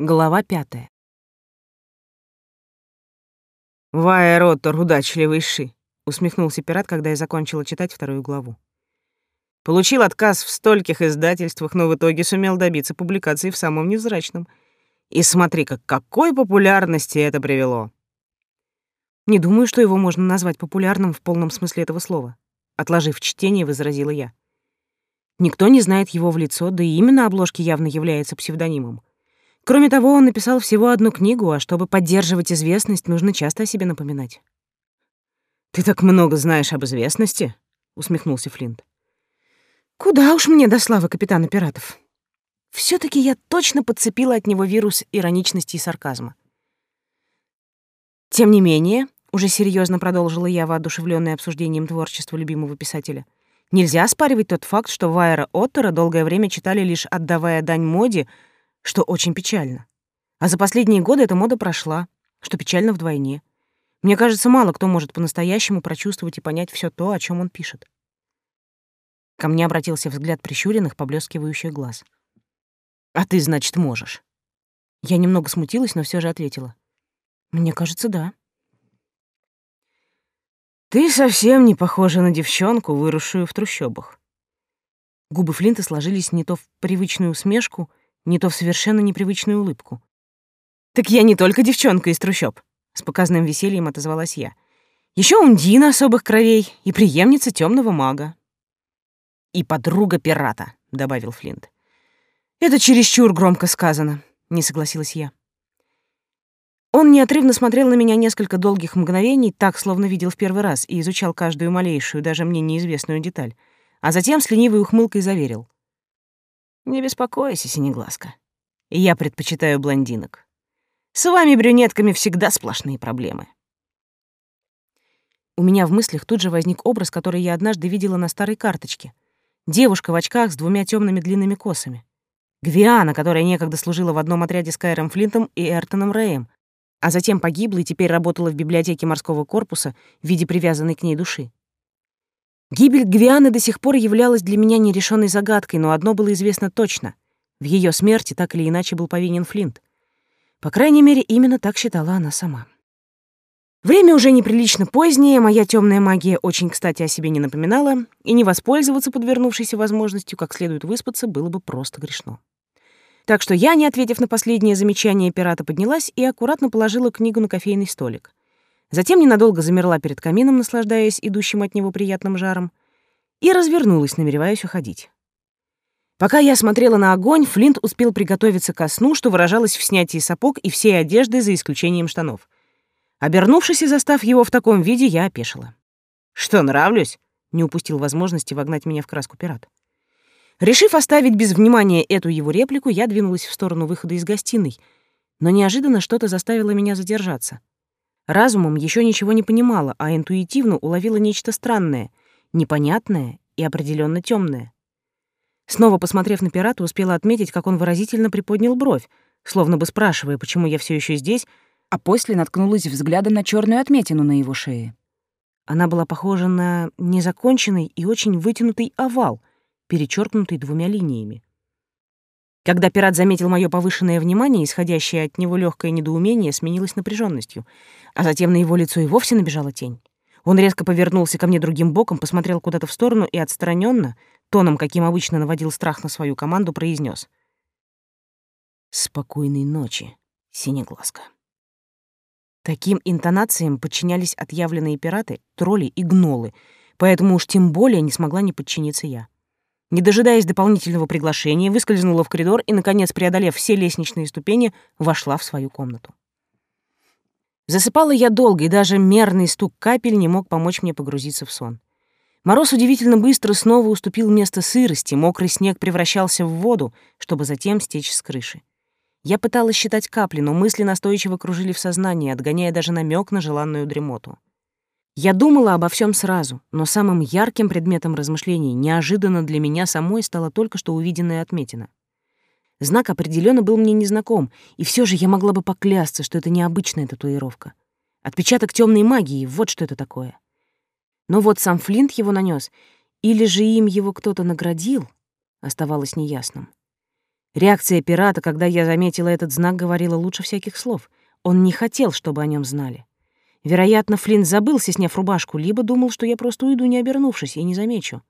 Глава пятая. «Вая Роттер, удачливый ши», — усмехнулся пират, когда я закончила читать вторую главу. Получил отказ в стольких издательствах, но в итоге сумел добиться публикации в самом невзрачном. И смотри-ка, какой популярности это привело. Не думаю, что его можно назвать популярным в полном смысле этого слова. Отложив чтение, возразила я. Никто не знает его в лицо, да и именно обложки явно является псевдонимом. Кроме того, он написал всего одну книгу, а чтобы поддерживать известность, нужно часто о себе напоминать. «Ты так много знаешь об известности?» — усмехнулся Флинт. «Куда уж мне до славы капитана пиратов?» все таки я точно подцепила от него вирус ироничности и сарказма. Тем не менее, уже серьезно продолжила я, воодушевленная обсуждением творчества любимого писателя, нельзя оспаривать тот факт, что Вайера Оттера долгое время читали лишь отдавая дань моде — что очень печально. А за последние годы эта мода прошла, что печально вдвойне. Мне кажется, мало кто может по-настоящему прочувствовать и понять все то, о чем он пишет. Ко мне обратился взгляд прищуренных, поблескивающих глаз. «А ты, значит, можешь?» Я немного смутилась, но все же ответила. «Мне кажется, да». «Ты совсем не похожа на девчонку, выросшую в трущобах». Губы Флинта сложились не то в привычную усмешку, не то в совершенно непривычную улыбку. «Так я не только девчонка из трущоб», — с показным весельем отозвалась я. Еще Ундина особых кровей и преемница темного мага». «И подруга пирата», — добавил Флинт. «Это чересчур громко сказано», — не согласилась я. Он неотрывно смотрел на меня несколько долгих мгновений, так, словно видел в первый раз, и изучал каждую малейшую, даже мне неизвестную деталь, а затем с ленивой ухмылкой заверил. Не беспокойся, Синеглазка. Я предпочитаю блондинок. С вами, брюнетками, всегда сплошные проблемы. У меня в мыслях тут же возник образ, который я однажды видела на старой карточке. Девушка в очках с двумя темными длинными косами. Гвиана, которая некогда служила в одном отряде с Кайром Флинтом и Эртоном Рэем, а затем погибла и теперь работала в библиотеке морского корпуса в виде привязанной к ней души. Гибель Гвианы до сих пор являлась для меня нерешенной загадкой, но одно было известно точно. В ее смерти так или иначе был повинен Флинт. По крайней мере, именно так считала она сама. Время уже неприлично позднее, моя темная магия очень кстати о себе не напоминала, и не воспользоваться подвернувшейся возможностью как следует выспаться было бы просто грешно. Так что я, не ответив на последнее замечание пирата, поднялась и аккуратно положила книгу на кофейный столик. Затем ненадолго замерла перед камином, наслаждаясь идущим от него приятным жаром, и развернулась, намереваясь уходить. Пока я смотрела на огонь, Флинт успел приготовиться ко сну, что выражалось в снятии сапог и всей одежды за исключением штанов. Обернувшись и застав его в таком виде, я опешила. «Что, нравлюсь?» — не упустил возможности вогнать меня в краску пират. Решив оставить без внимания эту его реплику, я двинулась в сторону выхода из гостиной, но неожиданно что-то заставило меня задержаться. Разумом еще ничего не понимала, а интуитивно уловила нечто странное, непонятное и определенно темное. Снова посмотрев на пирата, успела отметить, как он выразительно приподнял бровь, словно бы спрашивая, почему я все еще здесь, а после наткнулась взглядом на черную отметину на его шее. Она была похожа на незаконченный и очень вытянутый овал, перечеркнутый двумя линиями. Когда пират заметил мое повышенное внимание, исходящее от него легкое недоумение сменилось напряженностью, а затем на его лицо и вовсе набежала тень. Он резко повернулся ко мне другим боком, посмотрел куда-то в сторону и отстраненно, тоном, каким обычно наводил страх на свою команду, произнес: «Спокойной ночи, синеглазка». Таким интонациям подчинялись отъявленные пираты, тролли и гнолы, поэтому уж тем более не смогла не подчиниться я. Не дожидаясь дополнительного приглашения, выскользнула в коридор и, наконец, преодолев все лестничные ступени, вошла в свою комнату. Засыпала я долго, и даже мерный стук капель не мог помочь мне погрузиться в сон. Мороз удивительно быстро снова уступил место сырости, мокрый снег превращался в воду, чтобы затем стечь с крыши. Я пыталась считать капли, но мысли настойчиво кружили в сознании, отгоняя даже намек на желанную дремоту. Я думала обо всем сразу, но самым ярким предметом размышлений неожиданно для меня самой стала только что увиденная отметина. Знак определенно был мне незнаком, и все же я могла бы поклясться, что это необычная татуировка. Отпечаток темной магии — вот что это такое. Но вот сам Флинт его нанес, или же им его кто-то наградил, оставалось неясным. Реакция пирата, когда я заметила этот знак, говорила лучше всяких слов. Он не хотел, чтобы о нем знали. Вероятно, Флинн забылся, сняв рубашку, либо думал, что я просто уйду, не обернувшись, и не замечу.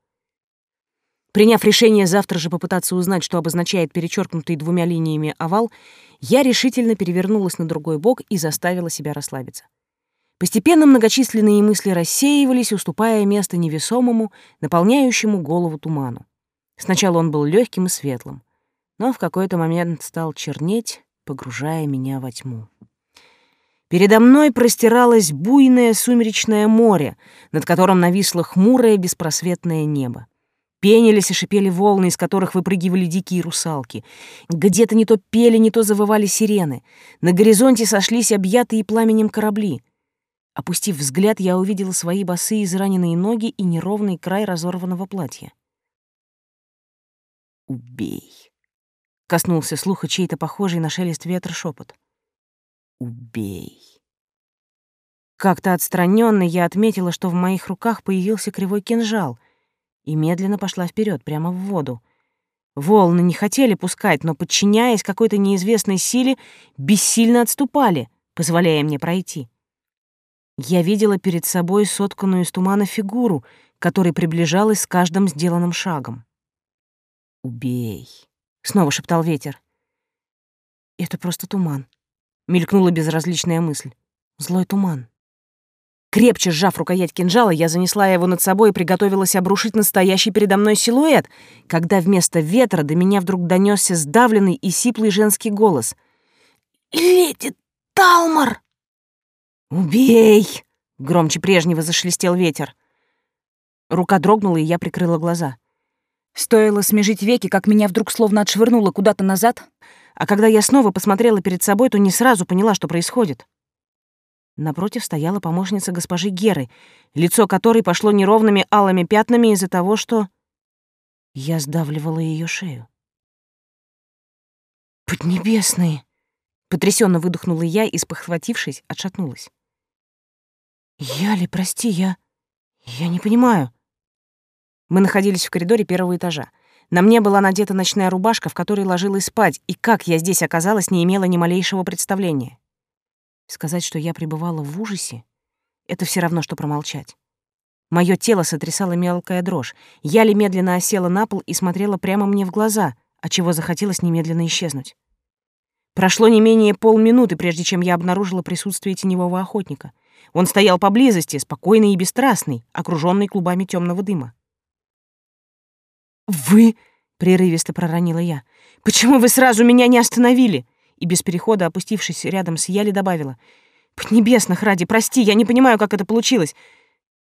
Приняв решение завтра же попытаться узнать, что обозначает перечеркнутый двумя линиями овал, я решительно перевернулась на другой бок и заставила себя расслабиться. Постепенно многочисленные мысли рассеивались, уступая место невесомому, наполняющему голову туману. Сначала он был легким и светлым, но в какой-то момент стал чернеть, погружая меня во тьму. Передо мной простиралось буйное сумеречное море, над которым нависло хмурое беспросветное небо. Пенились и шипели волны, из которых выпрыгивали дикие русалки. Где-то не то пели, не то завывали сирены. На горизонте сошлись объятые пламенем корабли. Опустив взгляд, я увидела свои босые израненные ноги и неровный край разорванного платья. «Убей!» — коснулся слуха чей-то похожий на шелест ветра шепот. «Убей!» Как-то отстраненно я отметила, что в моих руках появился кривой кинжал — и медленно пошла вперед, прямо в воду. Волны не хотели пускать, но, подчиняясь какой-то неизвестной силе, бессильно отступали, позволяя мне пройти. Я видела перед собой сотканную из тумана фигуру, которая приближалась с каждым сделанным шагом. «Убей!» — снова шептал ветер. «Это просто туман», — мелькнула безразличная мысль. «Злой туман». Крепче сжав рукоять кинжала, я занесла его над собой и приготовилась обрушить настоящий передо мной силуэт, когда вместо ветра до меня вдруг донесся сдавленный и сиплый женский голос. «Леди Талмар!» «Убей!» — громче прежнего зашелестел ветер. Рука дрогнула, и я прикрыла глаза. Стоило смежить веки, как меня вдруг словно отшвырнуло куда-то назад, а когда я снова посмотрела перед собой, то не сразу поняла, что происходит. Напротив стояла помощница госпожи Геры, лицо которой пошло неровными алыми пятнами из-за того, что я сдавливала ее шею. «Поднебесные!» — потрясенно выдохнула я и, спохватившись, отшатнулась. «Я ли, прости, я... я не понимаю». Мы находились в коридоре первого этажа. На мне была надета ночная рубашка, в которой ложилась спать, и как я здесь оказалась, не имела ни малейшего представления. Сказать, что я пребывала в ужасе, это все равно, что промолчать. Мое тело сотрясало мелкая дрожь. Я ли медленно осела на пол и смотрела прямо мне в глаза, отчего захотелось немедленно исчезнуть. Прошло не менее полминуты, прежде чем я обнаружила присутствие теневого охотника. Он стоял поблизости, спокойный и бесстрастный, окруженный клубами темного дыма. «Вы...» — прерывисто проронила я. «Почему вы сразу меня не остановили? и без перехода, опустившись рядом с Яли, добавила. «Поднебесных ради, прости, я не понимаю, как это получилось.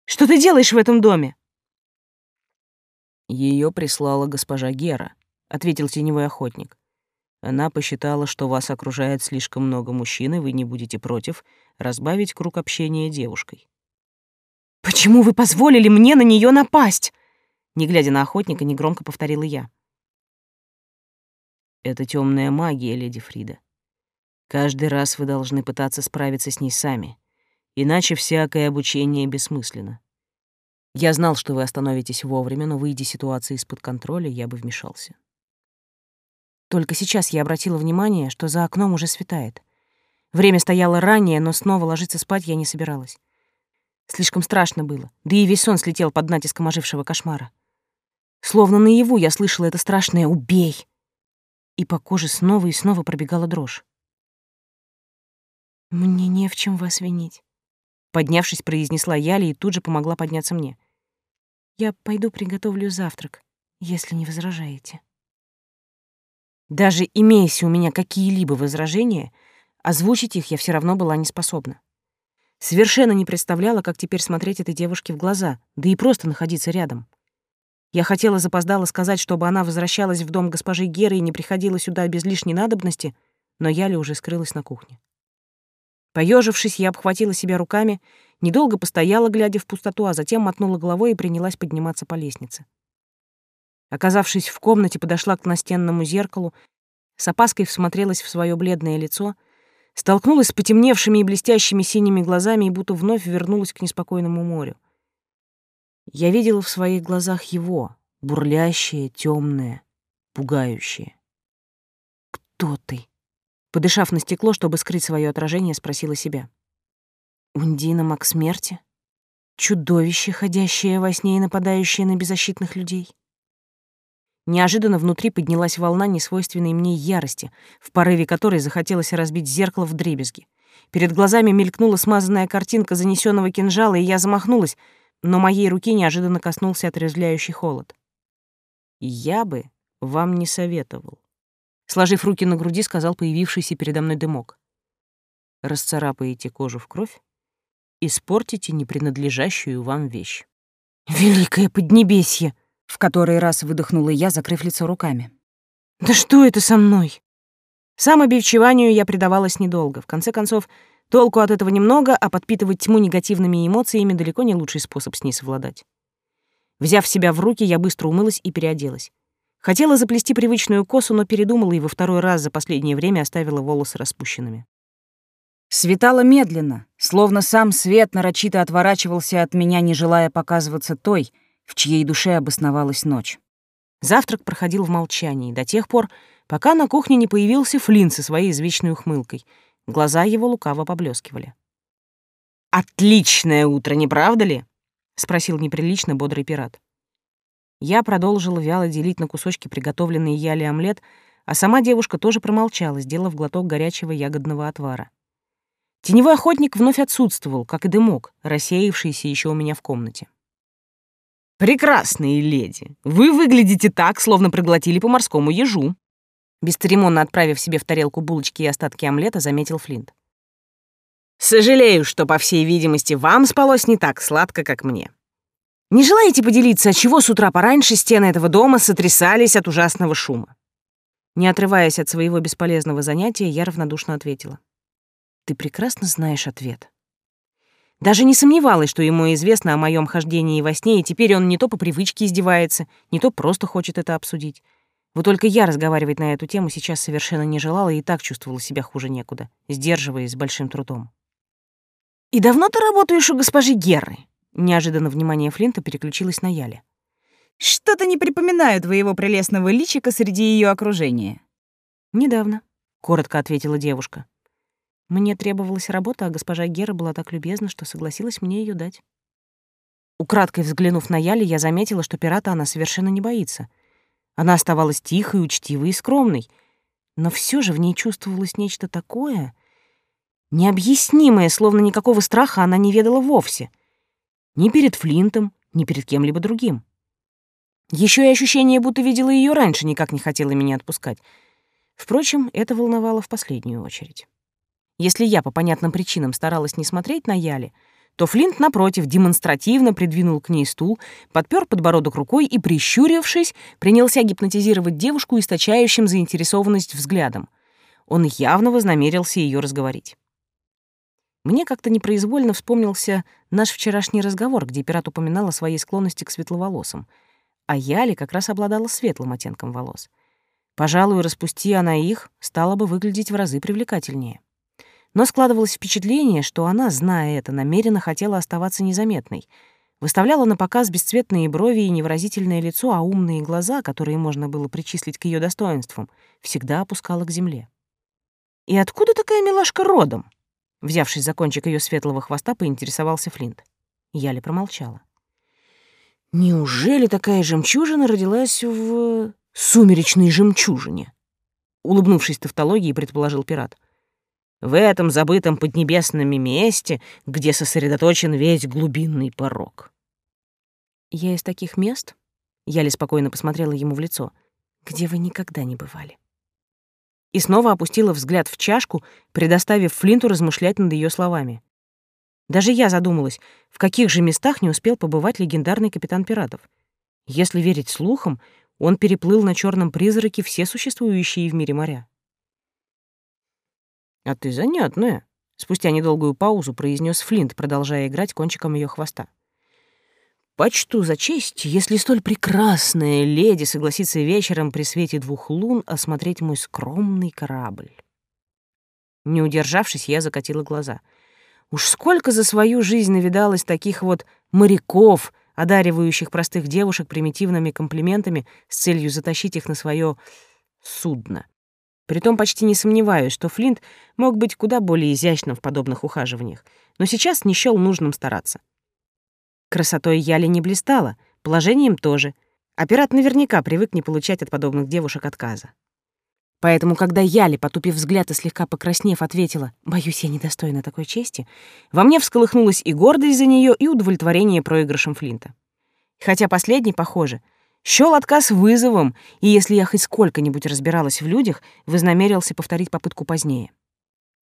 Что ты делаешь в этом доме?» Ее прислала госпожа Гера», — ответил теневой охотник. «Она посчитала, что вас окружает слишком много мужчин, и вы не будете против разбавить круг общения девушкой». «Почему вы позволили мне на нее напасть?» Не глядя на охотника, негромко повторила я. Это темная магия, леди Фрида. Каждый раз вы должны пытаться справиться с ней сами, иначе всякое обучение бессмысленно. Я знал, что вы остановитесь вовремя, но, выйдя ситуации из-под контроля, я бы вмешался. Только сейчас я обратила внимание, что за окном уже светает. Время стояло ранее, но снова ложиться спать я не собиралась. Слишком страшно было, да и весь сон слетел под натиском ожившего кошмара. Словно наяву я слышала это страшное «убей», и по коже снова и снова пробегала дрожь. «Мне не в чем вас винить», — поднявшись, произнесла Яли и тут же помогла подняться мне. «Я пойду приготовлю завтрак, если не возражаете». Даже имеясь у меня какие-либо возражения, озвучить их я все равно была не способна. Совершенно не представляла, как теперь смотреть этой девушке в глаза, да и просто находиться рядом. Я хотела запоздало сказать, чтобы она возвращалась в дом госпожи Геры и не приходила сюда без лишней надобности, но Яля уже скрылась на кухне. Поежившись, я обхватила себя руками, недолго постояла, глядя в пустоту, а затем мотнула головой и принялась подниматься по лестнице. Оказавшись в комнате, подошла к настенному зеркалу, с опаской всмотрелась в свое бледное лицо, столкнулась с потемневшими и блестящими синими глазами и будто вновь вернулась к неспокойному морю. Я видела в своих глазах его, бурлящее, темное, пугающее. «Кто ты?» Подышав на стекло, чтобы скрыть свое отражение, спросила себя. «Ундина маг смерти? Чудовище, ходящее во сне и нападающее на беззащитных людей?» Неожиданно внутри поднялась волна несвойственной мне ярости, в порыве которой захотелось разбить зеркало в дребезги. Перед глазами мелькнула смазанная картинка занесенного кинжала, и я замахнулась, но моей руки неожиданно коснулся отрезвляющий холод. «Я бы вам не советовал», — сложив руки на груди, сказал появившийся передо мной дымок. «Расцарапаете кожу в кровь, испортите непринадлежащую вам вещь». «Великое Поднебесье!» — в который раз выдохнула я, закрыв лицо руками. «Да что это со мной?» Самобивчеванию я предавалась недолго. В конце концов, толку от этого немного, а подпитывать тьму негативными эмоциями далеко не лучший способ с ней совладать. Взяв себя в руки, я быстро умылась и переоделась. Хотела заплести привычную косу, но передумала и во второй раз за последнее время оставила волосы распущенными. Светало медленно, словно сам свет нарочито отворачивался от меня, не желая показываться той, в чьей душе обосновалась ночь. Завтрак проходил в молчании до тех пор, пока на кухне не появился Флинн со своей извечной ухмылкой. Глаза его лукаво поблескивали. «Отличное утро, не правда ли?» — спросил неприлично бодрый пират. Я продолжила вяло делить на кусочки приготовленный яли омлет, а сама девушка тоже промолчала, сделав глоток горячего ягодного отвара. Теневой охотник вновь отсутствовал, как и дымок, рассеявшийся еще у меня в комнате. «Прекрасные леди! Вы выглядите так, словно проглотили по морскому ежу!» Бесцеремонно отправив себе в тарелку булочки и остатки омлета, заметил Флинт. «Сожалею, что, по всей видимости, вам спалось не так сладко, как мне. Не желаете поделиться, чего с утра пораньше стены этого дома сотрясались от ужасного шума?» Не отрываясь от своего бесполезного занятия, я равнодушно ответила. «Ты прекрасно знаешь ответ». Даже не сомневалась, что ему известно о моем хождении во сне, и теперь он не то по привычке издевается, не то просто хочет это обсудить. Вот только я разговаривать на эту тему сейчас совершенно не желала и так чувствовала себя хуже некуда, сдерживаясь с большим трудом. «И давно ты работаешь у госпожи Герры?» Неожиданно внимание Флинта переключилось на Яле. «Что-то не припоминаю твоего прелестного личика среди ее окружения». «Недавно», — коротко ответила девушка. Мне требовалась работа, а госпожа Гера была так любезна, что согласилась мне ее дать. Украдкой взглянув на Яли, я заметила, что пирата она совершенно не боится. Она оставалась тихой, учтивой и скромной, но все же в ней чувствовалось нечто такое, необъяснимое, словно никакого страха она не ведала вовсе. Ни перед Флинтом, ни перед кем-либо другим. Еще и ощущение, будто видела ее раньше, никак не хотела меня отпускать. Впрочем, это волновало в последнюю очередь. Если я по понятным причинам старалась не смотреть на Яли, то Флинт, напротив, демонстративно придвинул к ней стул, подпер подбородок рукой и, прищурившись, принялся гипнотизировать девушку источающим заинтересованность взглядом. Он явно вознамерился ее разговорить. Мне как-то непроизвольно вспомнился наш вчерашний разговор, где пират упоминал о своей склонности к светловолосым, а Яли как раз обладала светлым оттенком волос. Пожалуй, распусти она их, стала бы выглядеть в разы привлекательнее. Но складывалось впечатление, что она, зная это, намеренно хотела оставаться незаметной. Выставляла на показ бесцветные брови и невыразительное лицо, а умные глаза, которые можно было причислить к ее достоинствам, всегда опускала к земле. «И откуда такая милашка родом?» Взявшись за кончик ее светлого хвоста, поинтересовался Флинт. Я ли промолчала. «Неужели такая жемчужина родилась в сумеречной жемчужине?» Улыбнувшись тавтологии, предположил пират в этом забытом поднебесном месте, где сосредоточен весь глубинный порог. Я из таких мест, я ли спокойно посмотрела ему в лицо, где вы никогда не бывали. И снова опустила взгляд в чашку, предоставив Флинту размышлять над ее словами. Даже я задумалась, в каких же местах не успел побывать легендарный капитан пиратов. Если верить слухам, он переплыл на черном призраке все существующие в мире моря. «А ты занятная», — спустя недолгую паузу произнес Флинт, продолжая играть кончиком ее хвоста. «Почту за честь, если столь прекрасная леди согласится вечером при свете двух лун осмотреть мой скромный корабль». Не удержавшись, я закатила глаза. Уж сколько за свою жизнь навидалось таких вот моряков, одаривающих простых девушек примитивными комплиментами с целью затащить их на свое судно. Притом почти не сомневаюсь, что Флинт мог быть куда более изящным в подобных ухаживаниях, но сейчас не счёл нужным стараться. Красотой Яли не блистала, положением тоже, а пират наверняка привык не получать от подобных девушек отказа. Поэтому, когда Яли, потупив взгляд и слегка покраснев, ответила «Боюсь, я недостойна такой чести», во мне всколыхнулась и гордость за нее, и удовлетворение проигрышем Флинта. Хотя последний, похоже, счёл отказ вызовом, и если я хоть сколько-нибудь разбиралась в людях, вознамерился повторить попытку позднее.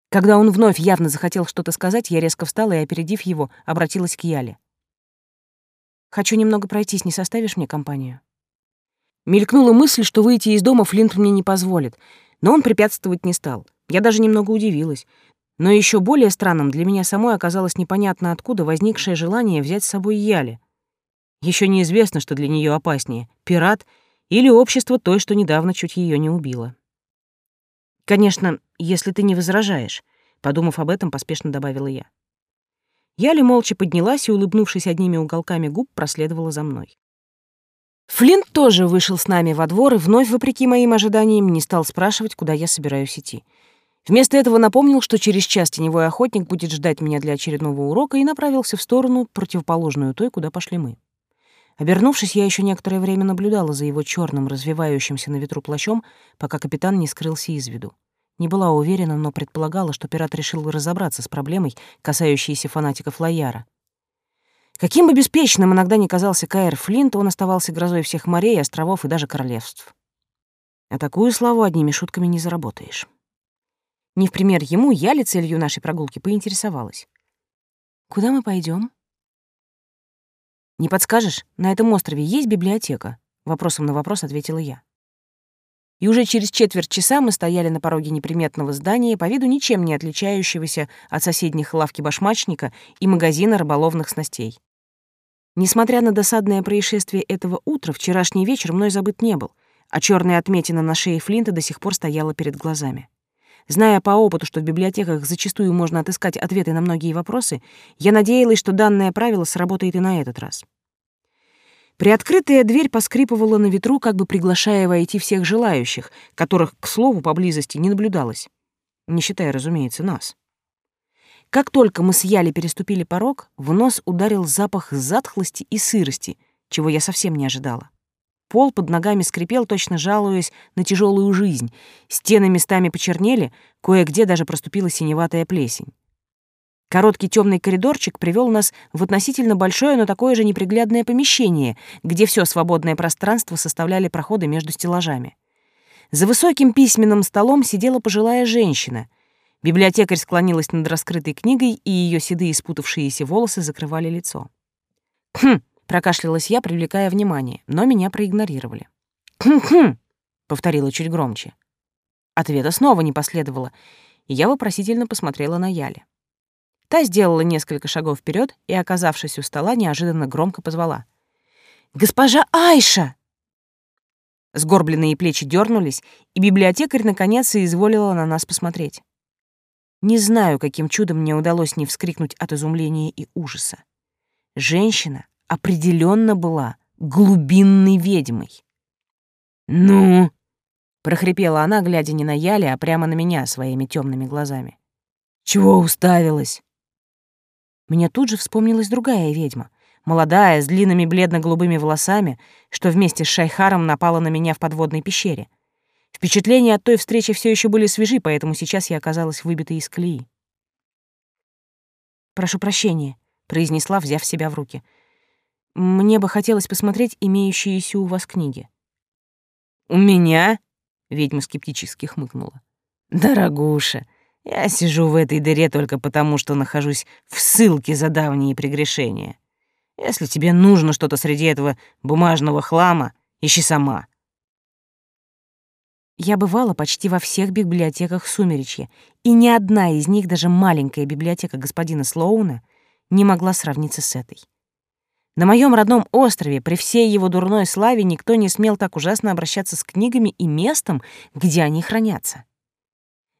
Когда он вновь явно захотел что-то сказать, я резко встала и, опередив его, обратилась к Яле. «Хочу немного пройтись, не составишь мне компанию?» Мелькнула мысль, что выйти из дома Флинт мне не позволит, но он препятствовать не стал. Я даже немного удивилась. Но еще более странным для меня самой оказалось непонятно откуда возникшее желание взять с собой Яли. Еще неизвестно, что для нее опаснее — пират или общество той, что недавно чуть ее не убило. «Конечно, если ты не возражаешь», — подумав об этом, поспешно добавила я. Яли молча поднялась и, улыбнувшись одними уголками губ, проследовала за мной. Флинт тоже вышел с нами во двор и вновь, вопреки моим ожиданиям, не стал спрашивать, куда я собираюсь идти. Вместо этого напомнил, что через час теневой охотник будет ждать меня для очередного урока и направился в сторону, противоположную той, куда пошли мы. Обернувшись, я еще некоторое время наблюдала за его черным, развивающимся на ветру плащом, пока капитан не скрылся из виду. Не была уверена, но предполагала, что пират решил разобраться с проблемой, касающейся фанатиков Лояра. Каким бы беспечным иногда не казался Каэр Флинт, он оставался грозой всех морей, островов и даже королевств. А такую славу одними шутками не заработаешь. Не в пример ему, я ли нашей прогулки поинтересовалась. «Куда мы пойдем? «Не подскажешь, на этом острове есть библиотека?» Вопросом на вопрос ответила я. И уже через четверть часа мы стояли на пороге неприметного здания, по виду ничем не отличающегося от соседних лавки башмачника и магазина рыболовных снастей. Несмотря на досадное происшествие этого утра, вчерашний вечер мной забыт не был, а черная отметина на шее Флинта до сих пор стояла перед глазами. Зная по опыту, что в библиотеках зачастую можно отыскать ответы на многие вопросы, я надеялась, что данное правило сработает и на этот раз. Приоткрытая дверь поскрипывала на ветру, как бы приглашая войти всех желающих, которых, к слову, поблизости не наблюдалось. Не считая, разумеется, нас. Как только мы с Яли переступили порог, в нос ударил запах затхлости и сырости, чего я совсем не ожидала. Пол под ногами скрипел, точно жалуясь на тяжелую жизнь. Стены местами почернели, кое-где даже проступила синеватая плесень. Короткий темный коридорчик привел нас в относительно большое, но такое же неприглядное помещение, где все свободное пространство составляли проходы между стеллажами. За высоким письменным столом сидела пожилая женщина, Библиотекарь склонилась над раскрытой книгой, и ее седые спутавшиеся волосы закрывали лицо. «Хм!» — прокашлялась я, привлекая внимание, но меня проигнорировали. «Хм-хм!» — повторила чуть громче. Ответа снова не последовало, и я вопросительно посмотрела на Яли. Та сделала несколько шагов вперед и, оказавшись у стола, неожиданно громко позвала. «Госпожа Айша!» Сгорбленные плечи дернулись, и библиотекарь наконец соизволила на нас посмотреть. Не знаю, каким чудом мне удалось не вскрикнуть от изумления и ужаса. Женщина определенно была глубинной ведьмой. «Ну?» — прохрипела она, глядя не на Яли, а прямо на меня своими темными глазами. «Чего уставилась?» Мне тут же вспомнилась другая ведьма, молодая, с длинными бледно-голубыми волосами, что вместе с Шайхаром напала на меня в подводной пещере. Впечатления от той встречи все еще были свежи, поэтому сейчас я оказалась выбитой из колеи. «Прошу прощения», — произнесла, взяв себя в руки. «Мне бы хотелось посмотреть имеющиеся у вас книги». «У меня?» — ведьма скептически хмыкнула. «Дорогуша, я сижу в этой дыре только потому, что нахожусь в ссылке за давние прегрешения. Если тебе нужно что-то среди этого бумажного хлама, ищи сама. Я бывала почти во всех библиотеках Сумеречья, и ни одна из них, даже маленькая библиотека господина Слоуна, не могла сравниться с этой. На моем родном острове, при всей его дурной славе, никто не смел так ужасно обращаться с книгами и местом, где они хранятся.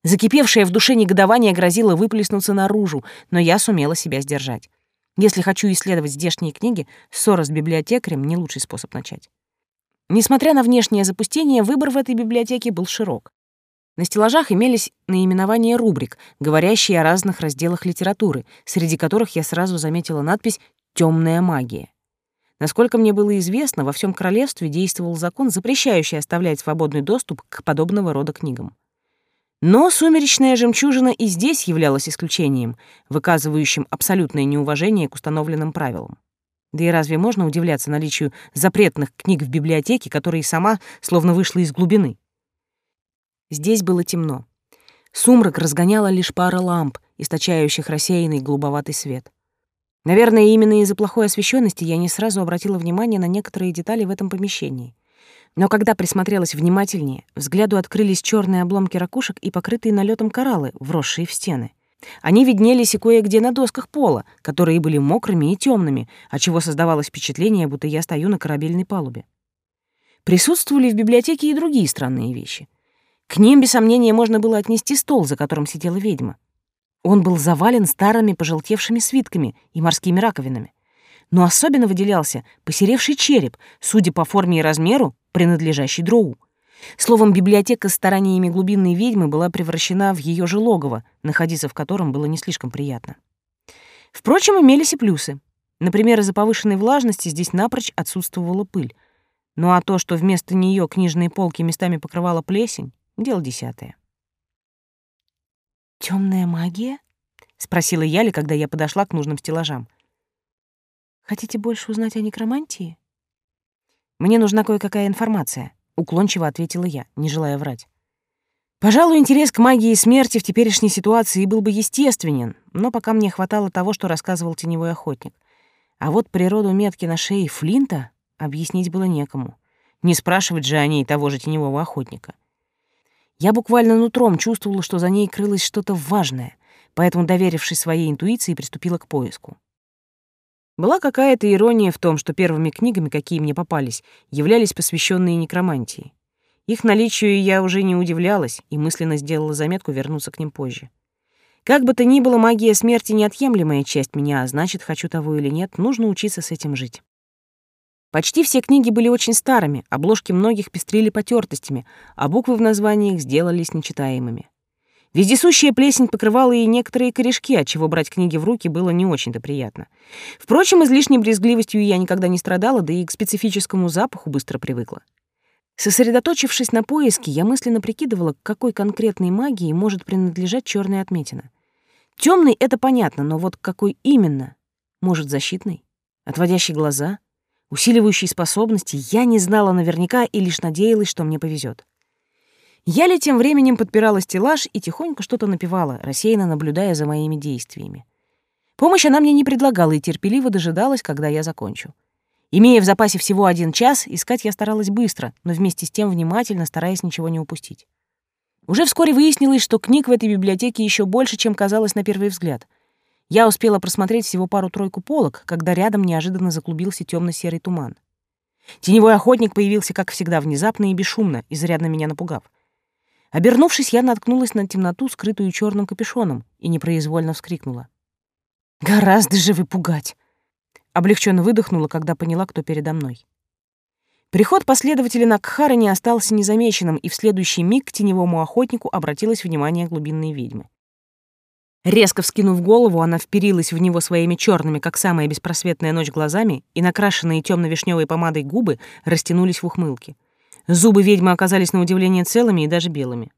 Закипевшее в душе негодование грозило выплеснуться наружу, но я сумела себя сдержать. Если хочу исследовать здешние книги, ссора с библиотекарем — не лучший способ начать. Несмотря на внешнее запустение, выбор в этой библиотеке был широк. На стеллажах имелись наименования рубрик, говорящие о разных разделах литературы, среди которых я сразу заметила надпись «Темная магия». Насколько мне было известно, во всем королевстве действовал закон, запрещающий оставлять свободный доступ к подобного рода книгам. Но сумеречная жемчужина и здесь являлась исключением, выказывающим абсолютное неуважение к установленным правилам. Да и разве можно удивляться наличию запретных книг в библиотеке, которая и сама словно вышла из глубины? Здесь было темно. Сумрак разгоняла лишь пара ламп, источающих рассеянный голубоватый свет. Наверное, именно из-за плохой освещенности я не сразу обратила внимание на некоторые детали в этом помещении. Но когда присмотрелась внимательнее, взгляду открылись черные обломки ракушек и покрытые налетом кораллы, вросшие в стены. Они виднелись и кое-где на досках пола, которые были мокрыми и темными, отчего создавалось впечатление, будто я стою на корабельной палубе. Присутствовали в библиотеке и другие странные вещи. К ним, без сомнения, можно было отнести стол, за которым сидела ведьма. Он был завален старыми пожелтевшими свитками и морскими раковинами. Но особенно выделялся посеревший череп, судя по форме и размеру, принадлежащий дроу. Словом, библиотека с стараниями глубинной ведьмы была превращена в ее же логово, находиться в котором было не слишком приятно. Впрочем, имелись и плюсы. Например, из-за повышенной влажности здесь напрочь отсутствовала пыль. Ну а то, что вместо нее книжные полки местами покрывала плесень, дело десятое. Темная магия?» — спросила Яли, когда я подошла к нужным стеллажам. «Хотите больше узнать о некромантии?» Мне нужна кое-какая информация, уклончиво ответила я, не желая врать. Пожалуй, интерес к магии смерти в теперешней ситуации был бы естественен, но пока мне хватало того, что рассказывал теневой охотник. А вот природу метки на шее Флинта объяснить было некому. Не спрашивать же о ней того же теневого охотника. Я буквально нутром чувствовала, что за ней крылось что-то важное, поэтому, доверившись своей интуиции, приступила к поиску. Была какая-то ирония в том, что первыми книгами, какие мне попались, являлись посвященные некромантии. Их наличию я уже не удивлялась и мысленно сделала заметку вернуться к ним позже. Как бы то ни было, магия смерти — неотъемлемая часть меня, а значит, хочу того или нет, нужно учиться с этим жить. Почти все книги были очень старыми, обложки многих пестрили потертостями, а буквы в названиях сделались нечитаемыми. Вездесущая плесень покрывала и некоторые корешки, отчего брать книги в руки было не очень-то приятно. Впрочем, излишней брезгливостью я никогда не страдала, да и к специфическому запаху быстро привыкла. Сосредоточившись на поиске, я мысленно прикидывала, к какой конкретной магии может принадлежать черная отметина. Темный это понятно, но вот какой именно? Может, защитный? Отводящий глаза? Усиливающий способности? Я не знала наверняка и лишь надеялась, что мне повезет. Я ли тем временем подпирала стеллаж и тихонько что-то напевала, рассеянно наблюдая за моими действиями. Помощь она мне не предлагала и терпеливо дожидалась, когда я закончу. Имея в запасе всего один час, искать я старалась быстро, но вместе с тем внимательно, стараясь ничего не упустить. Уже вскоре выяснилось, что книг в этой библиотеке еще больше, чем казалось на первый взгляд. Я успела просмотреть всего пару-тройку полок, когда рядом неожиданно заклубился темно серый туман. Теневой охотник появился, как всегда, внезапно и бесшумно, изрядно меня напугав. Обернувшись, я наткнулась на темноту, скрытую черным капюшоном, и непроизвольно вскрикнула. «Гораздо же вы пугать!» Облегченно выдохнула, когда поняла, кто передо мной. Приход последователя Накхара не остался незамеченным, и в следующий миг к теневому охотнику обратилось внимание глубинной ведьмы. Резко вскинув голову, она вперилась в него своими черными, как самая беспросветная ночь, глазами, и накрашенные темно-вишневой помадой губы растянулись в ухмылке. Зубы ведьмы оказались на удивление целыми и даже белыми.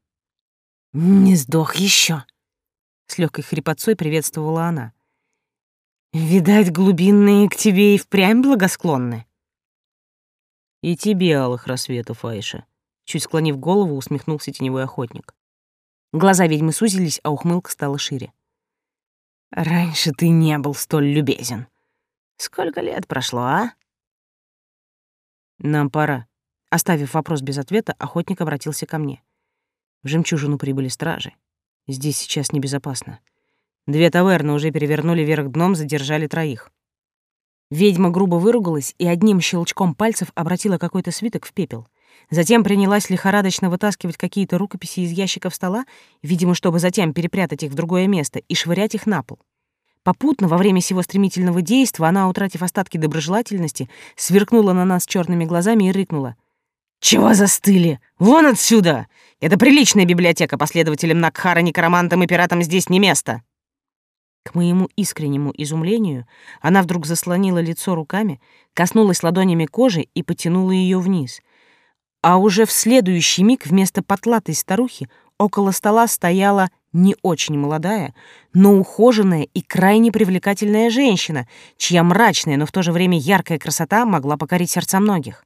«Не сдох еще, с легкой хрипотцой приветствовала она. «Видать, глубинные к тебе и впрямь благосклонны». «И тебе, алых рассветов, Айша», — чуть склонив голову, усмехнулся теневой охотник. Глаза ведьмы сузились, а ухмылка стала шире. «Раньше ты не был столь любезен. Сколько лет прошло, а?» «Нам пора», Оставив вопрос без ответа, охотник обратился ко мне. В жемчужину прибыли стражи. Здесь сейчас небезопасно. Две таверны уже перевернули вверх дном, задержали троих. Ведьма грубо выругалась и одним щелчком пальцев обратила какой-то свиток в пепел. Затем принялась лихорадочно вытаскивать какие-то рукописи из ящиков стола, видимо, чтобы затем перепрятать их в другое место и швырять их на пол. Попутно, во время сего стремительного действия, она, утратив остатки доброжелательности, сверкнула на нас черными глазами и рыкнула — «Чего застыли? Вон отсюда! Это приличная библиотека, последователям Накхара, некромантам и пиратам здесь не место!» К моему искреннему изумлению она вдруг заслонила лицо руками, коснулась ладонями кожи и потянула ее вниз. А уже в следующий миг вместо потлатой старухи около стола стояла не очень молодая, но ухоженная и крайне привлекательная женщина, чья мрачная, но в то же время яркая красота могла покорить сердца многих.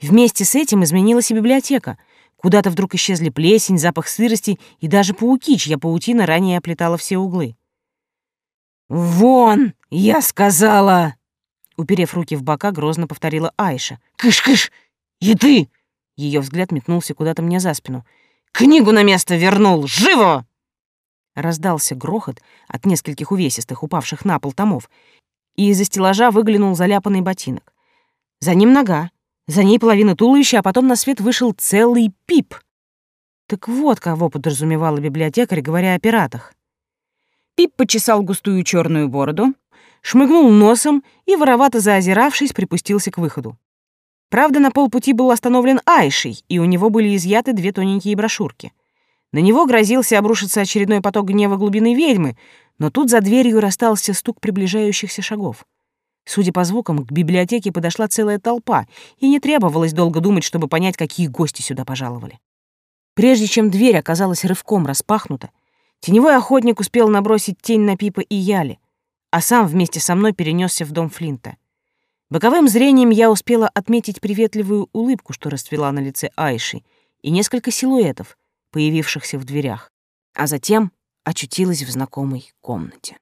Вместе с этим изменилась и библиотека. Куда-то вдруг исчезли плесень, запах сырости и даже пауки, чья паутина ранее оплетала все углы. «Вон, я сказала!» Уперев руки в бока, грозно повторила Айша. «Кыш-кыш! И ты!» Ее взгляд метнулся куда-то мне за спину. «Книгу на место вернул! Живо!» Раздался грохот от нескольких увесистых, упавших на пол томов, и из-за стеллажа выглянул заляпанный ботинок. За ним нога, за ней половина туловища, а потом на свет вышел целый пип. Так вот кого подразумевала библиотекарь, говоря о пиратах. Пип почесал густую черную бороду, шмыгнул носом и, воровато заозиравшись, припустился к выходу. Правда, на полпути был остановлен Айшей, и у него были изъяты две тоненькие брошюрки. На него грозился обрушиться очередной поток гнева глубины ведьмы, но тут за дверью расстался стук приближающихся шагов. Судя по звукам, к библиотеке подошла целая толпа, и не требовалось долго думать, чтобы понять, какие гости сюда пожаловали. Прежде чем дверь оказалась рывком распахнута, Теневой охотник успел набросить тень на Пипа и Яли, а сам вместе со мной перенесся в дом Флинта. Боковым зрением я успела отметить приветливую улыбку, что расцвела на лице Айши, и несколько силуэтов, появившихся в дверях, а затем очутилась в знакомой комнате.